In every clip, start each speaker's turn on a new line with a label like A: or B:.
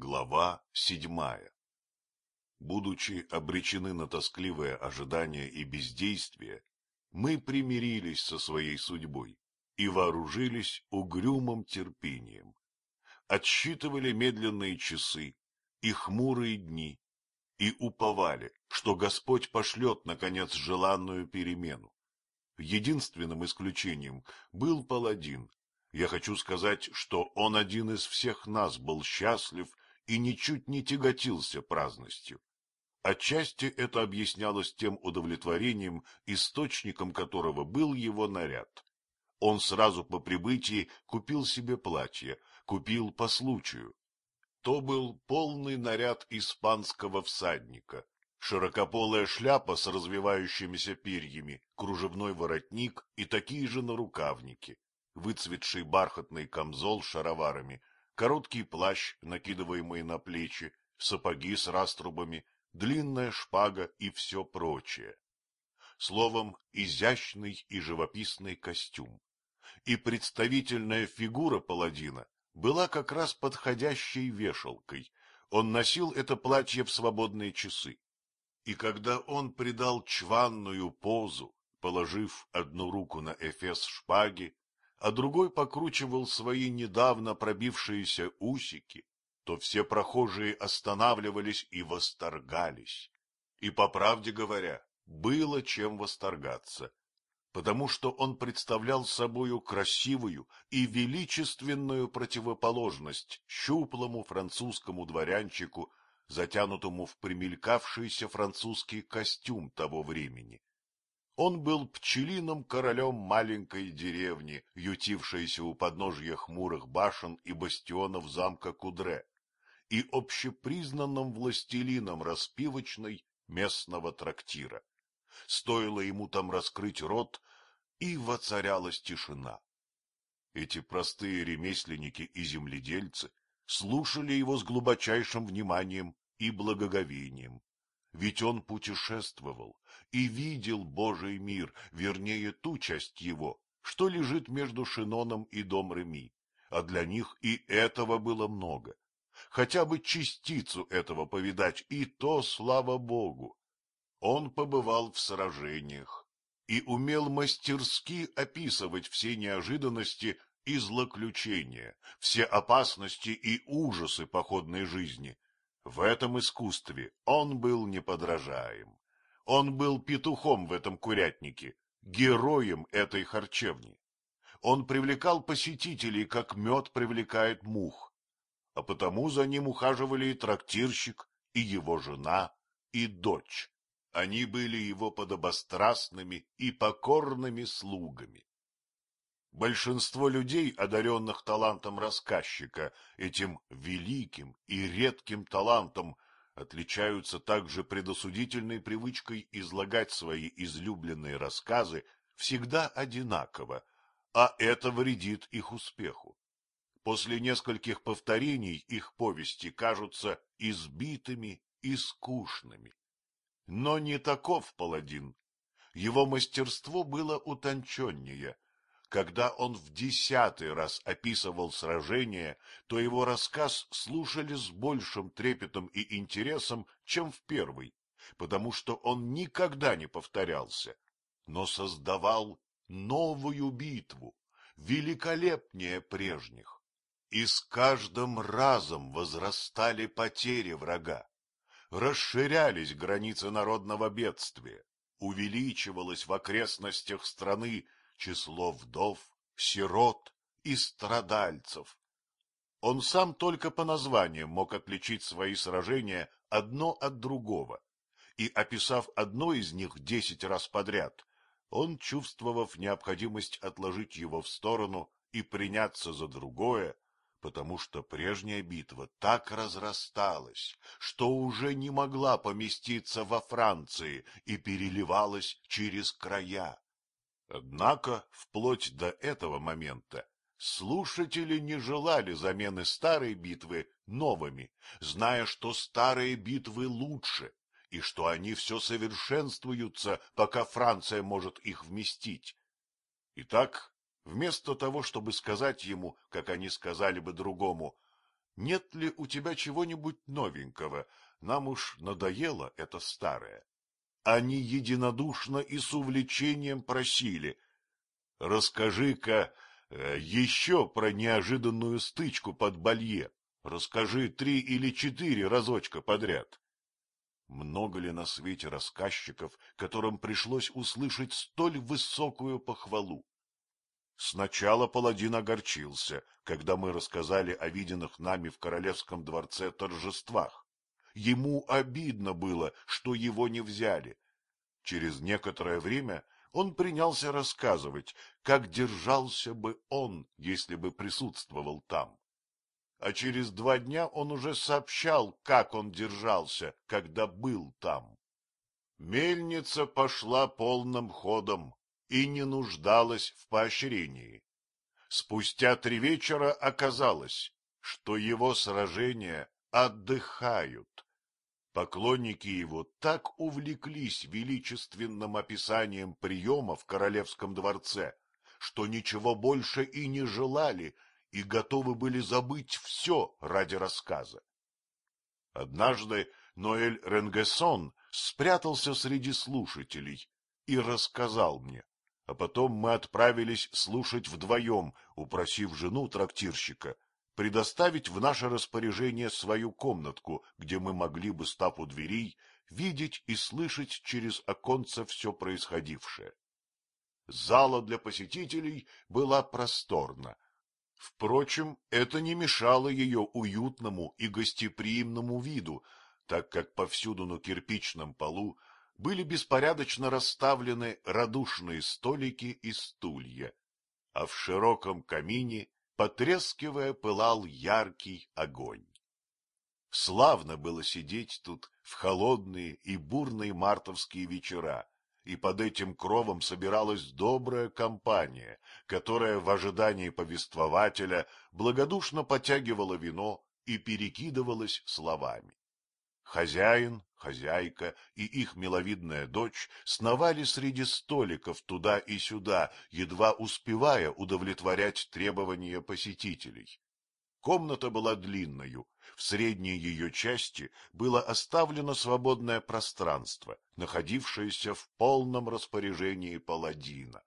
A: Глава седьмая Будучи обречены на тоскливое ожидание и бездействие, мы примирились со своей судьбой и вооружились угрюмым терпением. Отсчитывали медленные часы и хмурые дни и уповали, что Господь пошлет, наконец, желанную перемену. Единственным исключением был паладин. Я хочу сказать, что он один из всех нас был счастлив и ничуть не тяготился праздностью. Отчасти это объяснялось тем удовлетворением, источником которого был его наряд. Он сразу по прибытии купил себе платье, купил по случаю. То был полный наряд испанского всадника, широкополая шляпа с развивающимися перьями, кружевной воротник и такие же нарукавники, выцветший бархатный камзол с шароварами, короткий плащ, накидываемый на плечи, сапоги с раструбами, длинная шпага и все прочее. Словом, изящный и живописный костюм. И представительная фигура паладина была как раз подходящей вешалкой. Он носил это платье в свободные часы. И когда он придал чванную позу, положив одну руку на эфес шпаги, а другой покручивал свои недавно пробившиеся усики, то все прохожие останавливались и восторгались. И, по правде говоря, было чем восторгаться, потому что он представлял собою красивую и величественную противоположность щуплому французскому дворянчику, затянутому в примелькавшийся французский костюм того времени. Он был пчелиным королем маленькой деревни, ютившейся у подножья хмурых башен и бастионов замка Кудре, и общепризнанным властелином распивочной местного трактира. Стоило ему там раскрыть рот, и воцарялась тишина. Эти простые ремесленники и земледельцы слушали его с глубочайшим вниманием и благоговением. Ведь он путешествовал и видел Божий мир, вернее, ту часть его, что лежит между Шиноном и дом Реми, а для них и этого было много. Хотя бы частицу этого повидать, и то слава Богу. Он побывал в сражениях и умел мастерски описывать все неожиданности и злоключения, все опасности и ужасы походной жизни, в этом искусстве он был неподражаем. Он был петухом в этом курятнике, героем этой харчевни. Он привлекал посетителей, как мед привлекает мух, а потому за ним ухаживали и трактирщик, и его жена, и дочь. Они были его подобострастными и покорными слугами. Большинство людей, одаренных талантом рассказчика, этим великим и редким талантом, отличаются также предосудительной привычкой излагать свои излюбленные рассказы всегда одинаково, а это вредит их успеху. После нескольких повторений их повести кажутся избитыми и скучными. Но не таков паладин. Его мастерство было утонченнее — когда он в десятый раз описывал сражение, то его рассказ слушали с большим трепетом и интересом, чем в первый, потому что он никогда не повторялся, но создавал новую битву, великолепнее прежних. И с каждым разом возрастали потери врага, расширялись границы народного бедствия, увеличивалась в окрестностях страны число вдов, сирот и страдальцев. Он сам только по названиям мог отличить свои сражения одно от другого, и, описав одно из них десять раз подряд, он, чувствовав необходимость отложить его в сторону и приняться за другое, потому что прежняя битва так разрасталась, что уже не могла поместиться во Франции и переливалась через края. Однако, вплоть до этого момента, слушатели не желали замены старой битвы новыми, зная, что старые битвы лучше, и что они все совершенствуются, пока Франция может их вместить. Итак, вместо того, чтобы сказать ему, как они сказали бы другому, нет ли у тебя чего-нибудь новенького? Нам уж надоело это старое. Они единодушно и с увлечением просили. Расскажи-ка э, еще про неожиданную стычку под Балье. Расскажи три или четыре разочка подряд. Много ли на свете рассказчиков, которым пришлось услышать столь высокую похвалу? Сначала паладин огорчился, когда мы рассказали о виденных нами в королевском дворце торжествах. Ему обидно было, что его не взяли. Через некоторое время он принялся рассказывать, как держался бы он, если бы присутствовал там. А через два дня он уже сообщал, как он держался, когда был там. Мельница пошла полным ходом, и не нуждалась в поощрении. Спустя три вечера оказалось, что его сражения отдыхают. Поклонники его так увлеклись величественным описанием приема в королевском дворце, что ничего больше и не желали и готовы были забыть все ради рассказа. Однажды Ноэль Ренгессон спрятался среди слушателей и рассказал мне, а потом мы отправились слушать вдвоем, упросив жену трактирщика предоставить в наше распоряжение свою комнатку, где мы могли бы, став у дверей, видеть и слышать через оконце все происходившее. Зала для посетителей была просторна. Впрочем, это не мешало ее уютному и гостеприимному виду, так как повсюду на кирпичном полу были беспорядочно расставлены радушные столики и стулья, а в широком камине, потрескивая, пылал яркий огонь. Славно было сидеть тут в холодные и бурные мартовские вечера, и под этим кровом собиралась добрая компания, которая в ожидании повествователя благодушно потягивала вино и перекидывалась словами. Хозяин, хозяйка и их миловидная дочь сновали среди столиков туда и сюда, едва успевая удовлетворять требования посетителей. Комната была длинною, в средней ее части было оставлено свободное пространство, находившееся в полном распоряжении паладина.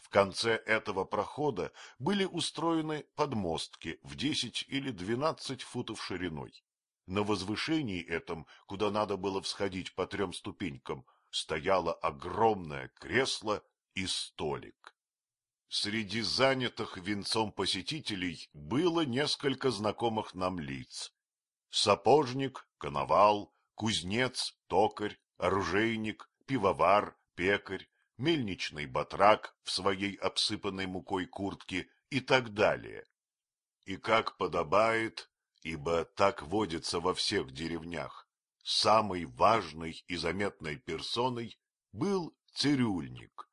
A: В конце этого прохода были устроены подмостки в десять или двенадцать футов шириной. На возвышении этом, куда надо было всходить по трем ступенькам, стояло огромное кресло и столик. Среди занятых венцом посетителей было несколько знакомых нам лиц. Сапожник, коновал, кузнец, токарь, оружейник, пивовар, пекарь, мельничный батрак в своей обсыпанной мукой куртке и так далее. И как подобает, ибо так водится во всех деревнях, самой важной и заметной персоной был цирюльник,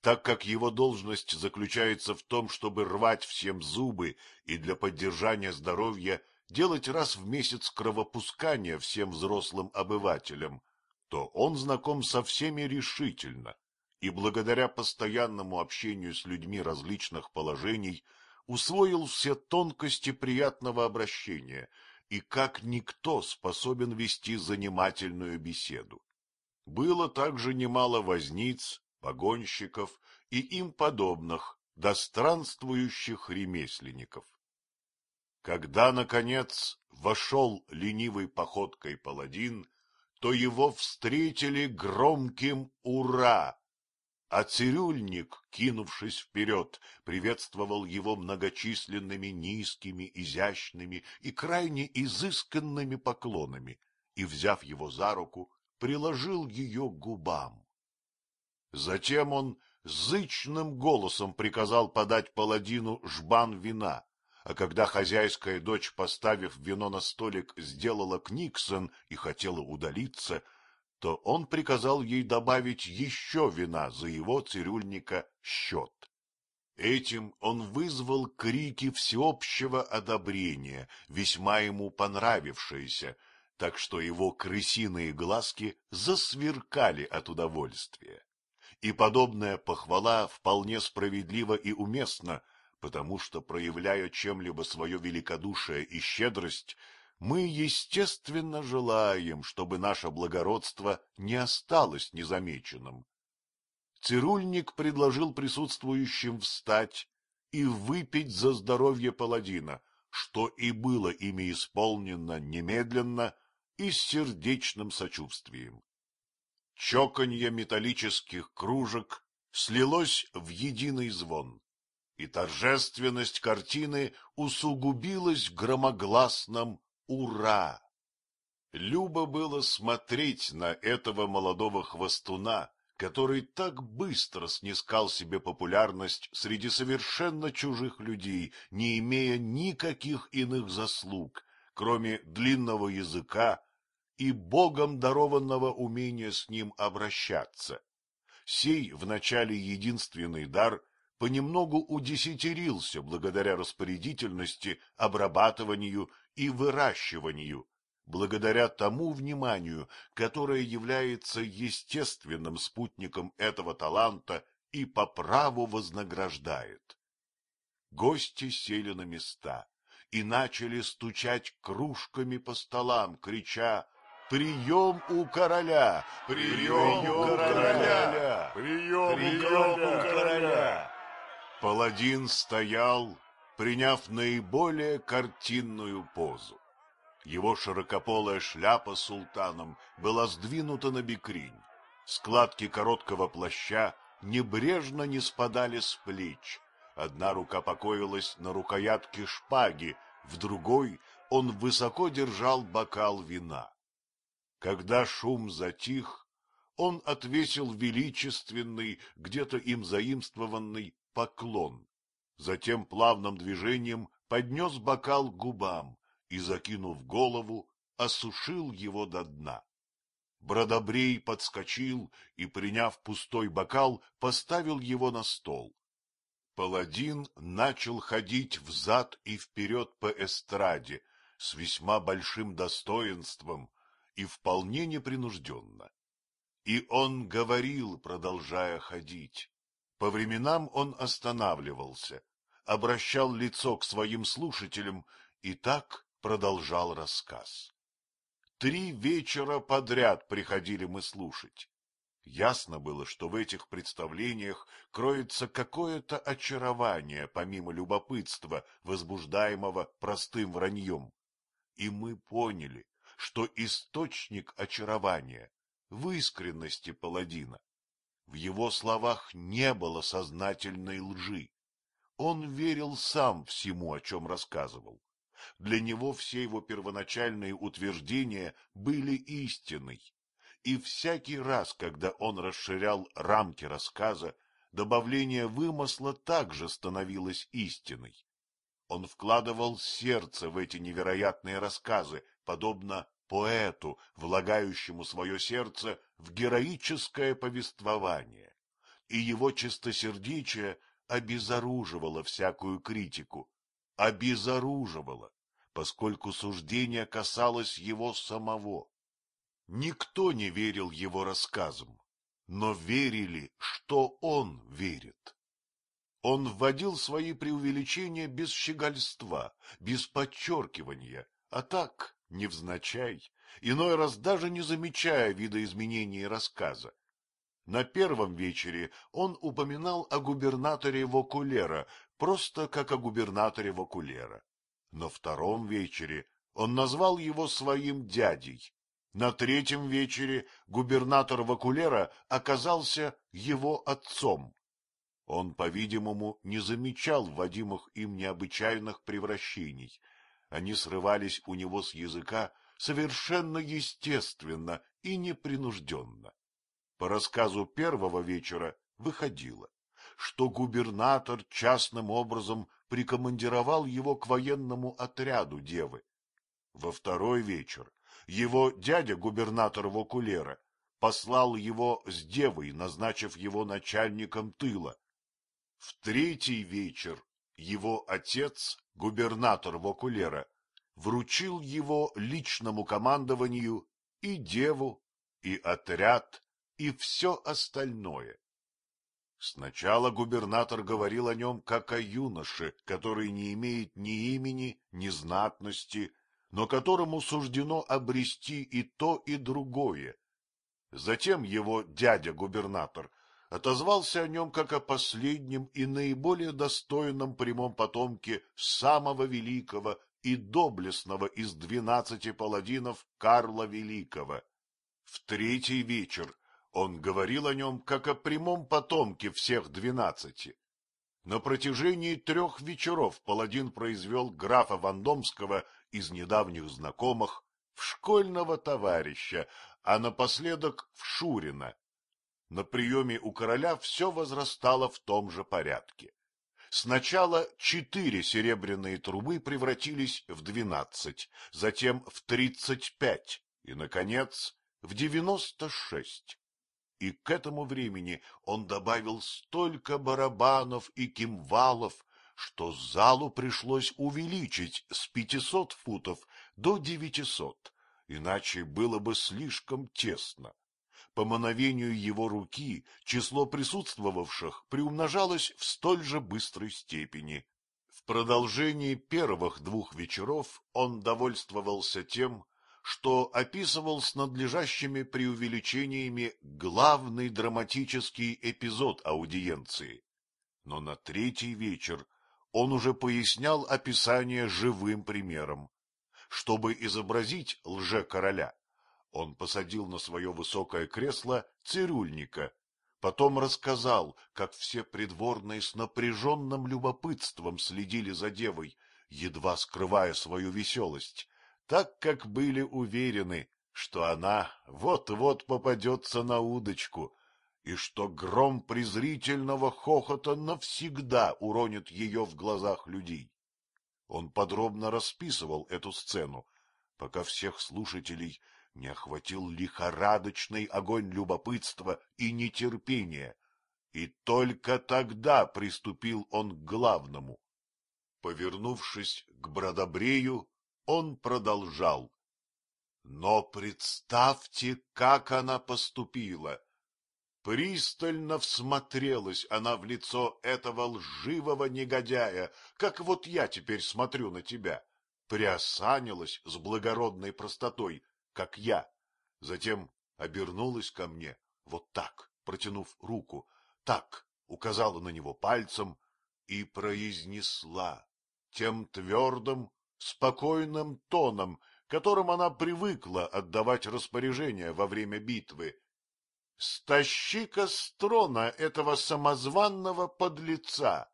A: так как его должность заключается в том, чтобы рвать всем зубы и для поддержания здоровья делать раз в месяц кровопускание всем взрослым обывателям, то он знаком со всеми решительно, и благодаря постоянному общению с людьми различных положений усвоил все тонкости приятного обращения и как никто способен вести занимательную беседу. Было также немало возниц, погонщиков и им подобных, достранствующих ремесленников. Когда, наконец, вошел ленивой походкой паладин, то его встретили громким «Ура!» А цирюльник, кинувшись вперед, приветствовал его многочисленными низкими, изящными и крайне изысканными поклонами и, взяв его за руку, приложил ее губам. Затем он зычным голосом приказал подать паладину жбан вина, а когда хозяйская дочь, поставив вино на столик, сделала книксон и хотела удалиться, то он приказал ей добавить еще вина за его цирюльника счет. Этим он вызвал крики всеобщего одобрения, весьма ему понравившиеся, так что его крысиные глазки засверкали от удовольствия. И подобная похвала вполне справедлива и уместна, потому что, проявляя чем-либо свое великодушие и щедрость, мы, естественно, желаем, чтобы наше благородство не осталось незамеченным. Цирульник предложил присутствующим встать и выпить за здоровье паладина, что и было ими исполнено немедленно и с сердечным сочувствием. Чоканье металлических кружек слилось в единый звон, и торжественность картины усугубилась громогласным «Ура!». Любо было смотреть на этого молодого хвостуна, который так быстро снискал себе популярность среди совершенно чужих людей, не имея никаких иных заслуг, кроме длинного языка и богом дарованного умения с ним обращаться. Сей вначале единственный дар понемногу удесятерился благодаря распорядительности, обрабатыванию и выращиванию, благодаря тому вниманию, которое является естественным спутником этого таланта и по праву вознаграждает. Гости сели на места и начали стучать кружками по столам, крича «Прием у короля! Прием, Прием у короля! Прием, Прием у короля!» Паладин стоял, приняв наиболее картинную позу. Его широкополая шляпа с султаном была сдвинута на бекрень. Складки короткого плаща небрежно не спадали с плеч. Одна рука покоилась на рукоятке шпаги, в другой он высоко держал бокал вина. Когда шум затих, он отвесил величественный, где-то им заимствованный, поклон. Затем плавным движением поднес бокал к губам, и, закинув голову, осушил его до дна. Бродобрей подскочил и, приняв пустой бокал, поставил его на стол. Паладин начал ходить взад и вперед по эстраде с весьма большим достоинством и вполне непринужденно. И он говорил, продолжая ходить. По временам он останавливался, обращал лицо к своим слушателям и так продолжал рассказ. Три вечера подряд приходили мы слушать. Ясно было, что в этих представлениях кроется какое-то очарование, помимо любопытства, возбуждаемого простым враньем. И мы поняли, что источник очарования в искренности паладина. В его словах не было сознательной лжи. Он верил сам всему, о чем рассказывал. Для него все его первоначальные утверждения были истиной, и всякий раз, когда он расширял рамки рассказа, добавление вымысла также становилось истиной. Он вкладывал сердце в эти невероятные рассказы, подобно поэту, влагающему свое сердце в героическое повествование, и его чистосердечие обезоруживало всякую критику, обезоруживало, поскольку суждение касалось его самого. Никто не верил его рассказам, но верили, что он верит. Он вводил свои преувеличения без щегольства, без подчеркивания, а так, невзначай, иной раз даже не замечая видоизменений рассказа. На первом вечере он упоминал о губернаторе Вокулера, просто как о губернаторе Вокулера. На втором вечере он назвал его своим дядей. На третьем вечере губернатор Вакулера оказался его отцом. Он, по-видимому, не замечал вводимых им необычайных превращений. Они срывались у него с языка совершенно естественно и непринужденно. По рассказу первого вечера выходило, что губернатор частным образом прикомандировал его к военному отряду девы. Во второй вечер его дядя, губернатор Вокулера, послал его с девой, назначив его начальником тыла. В третий вечер его отец, губернатор Вокулера, вручил его личному командованию и деву, и отряд, и все остальное. Сначала губернатор говорил о нем как о юноше, который не имеет ни имени, ни знатности, но которому суждено обрести и то, и другое. Затем его дядя-губернатор отозвался о нем как о последнем и наиболее достойном прямом потомке самого великого и доблестного из двенадцати паладинов Карла Великого. В третий вечер он говорил о нем как о прямом потомке всех двенадцати. На протяжении трех вечеров паладин произвел графа Вандомского из недавних знакомых в школьного товарища, а напоследок в Шурина. На приеме у короля все возрастало в том же порядке. Сначала четыре серебряные трубы превратились в двенадцать, затем в тридцать пять и, наконец, в девяносто шесть. И к этому времени он добавил столько барабанов и кимвалов, что залу пришлось увеличить с пятисот футов до девятисот, иначе было бы слишком тесно. По мановению его руки число присутствовавших приумножалось в столь же быстрой степени. В продолжении первых двух вечеров он довольствовался тем, что описывал с надлежащими преувеличениями главный драматический эпизод аудиенции. Но на третий вечер он уже пояснял описание живым примером. Чтобы изобразить лже-короля, он посадил на свое высокое кресло цирюльника, потом рассказал, как все придворные с напряженным любопытством следили за девой, едва скрывая свою веселость, так как были уверены, что она вот-вот попадется на удочку, и что гром презрительного хохота навсегда уронит ее в глазах людей. Он подробно расписывал эту сцену, пока всех слушателей не охватил лихорадочный огонь любопытства и нетерпения, и только тогда приступил он к главному. Повернувшись к Бродобрею, он продолжал. Но представьте, как она поступила. Пристально всмотрелась она в лицо этого лживого негодяя, как вот я теперь смотрю на тебя, приосанилась с благородной простотой, как я. Затем обернулась ко мне, вот так, протянув руку, так указала на него пальцем и произнесла тем твердым, спокойным тоном, которым она привыкла отдавать распоряжения во время битвы. — Стащи-ка с трона этого самозванного подлеца!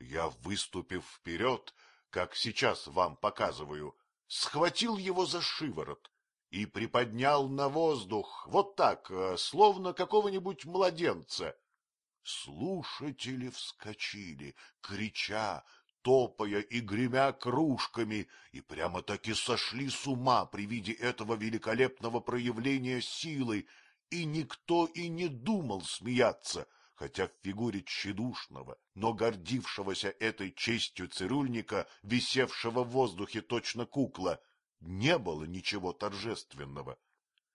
A: Я, выступив вперед, как сейчас вам показываю, схватил его за шиворот, и приподнял на воздух, вот так, э, словно какого-нибудь младенца. Слушатели вскочили, крича, топая и гремя кружками, и прямо-таки сошли с ума при виде этого великолепного проявления силы, и никто и не думал смеяться, хотя в фигуре тщедушного, но гордившегося этой честью цирюльника, висевшего в воздухе точно кукла, не было ничего торжественного.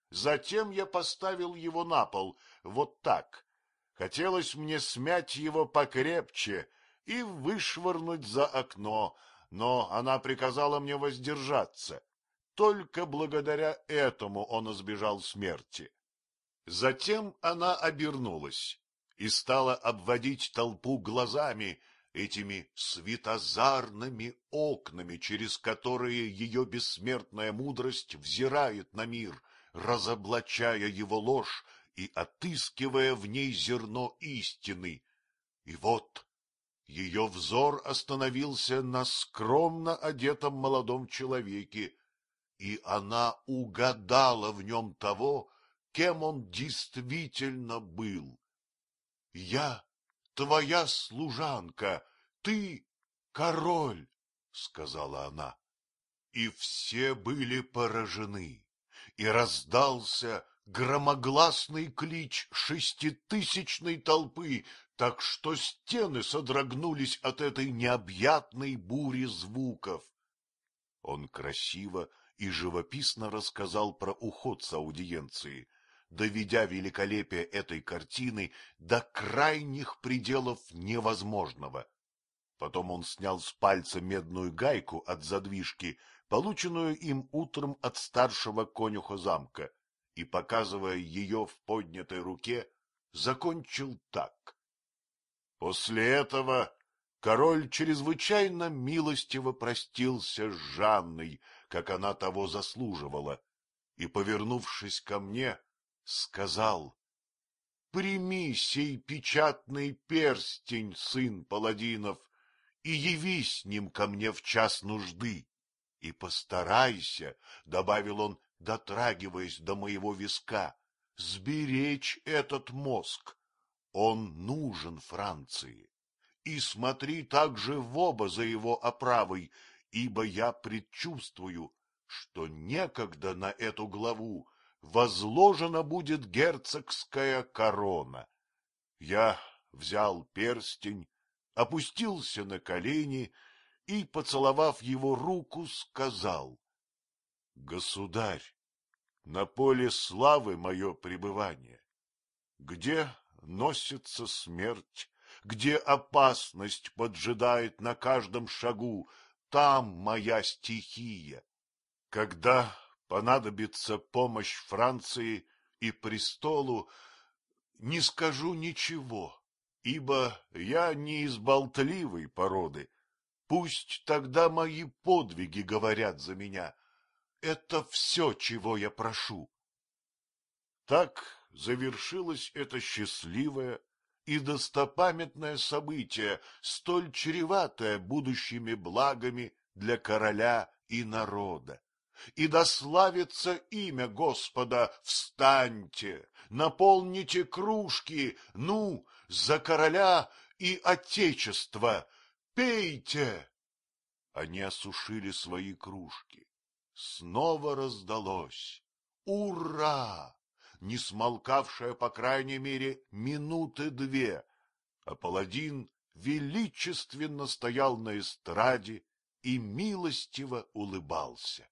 A: Затем я поставил его на пол, вот так. Хотелось мне смять его покрепче и вышвырнуть за окно, но она приказала мне воздержаться. Только благодаря этому он избежал смерти. Затем она обернулась и стала обводить толпу глазами, этими светозарными окнами, через которые ее бессмертная мудрость взирает на мир, разоблачая его ложь и отыскивая в ней зерно истины. И вот ее взор остановился на скромно одетом молодом человеке, и она угадала в нем того, кем он действительно был. Я твоя служанка, ты король, — сказала она. И все были поражены, и раздался громогласный клич шеститысячной толпы, так что стены содрогнулись от этой необъятной бури звуков. Он красиво и живописно рассказал про уход с аудиенции, доведя великолепие этой картины до крайних пределов невозможного. Потом он снял с пальца медную гайку от задвижки, полученную им утром от старшего конюха замка, и, показывая ее в поднятой руке, закончил так. После этого король чрезвычайно милостиво простился с Жанной, как она того заслуживала, и, повернувшись ко мне, сказал, — Прими сей печатный перстень, сын паладинов, и яви с ним ко мне в час нужды. И постарайся, — добавил он, дотрагиваясь до моего виска, — сберечь этот мозг. Он нужен Франции. И смотри также в оба за его оправой, ибо я предчувствую, что некогда на эту главу возложена будет герцогская корона. Я взял перстень, опустился на колени и, поцеловав его руку, сказал, — Государь, на поле славы мое пребывание, где носится смерть, где опасность поджидает на каждом шагу, там моя стихия. Когда понадобится помощь Франции и престолу, не скажу ничего, ибо я не из болтливой породы. Пусть тогда мои подвиги говорят за меня. Это все, чего я прошу. Так завершилось это счастливое и достопамятное событие, столь чреватое будущими благами для короля и народа и дославится имя Господа, встаньте, наполните кружки, ну, за короля и отечество, пейте. Они осушили свои кружки. Снова раздалось «Ура!», не смолкавшее, по крайней мере, минуты две, а паладин величественно стоял на эстраде и милостиво улыбался.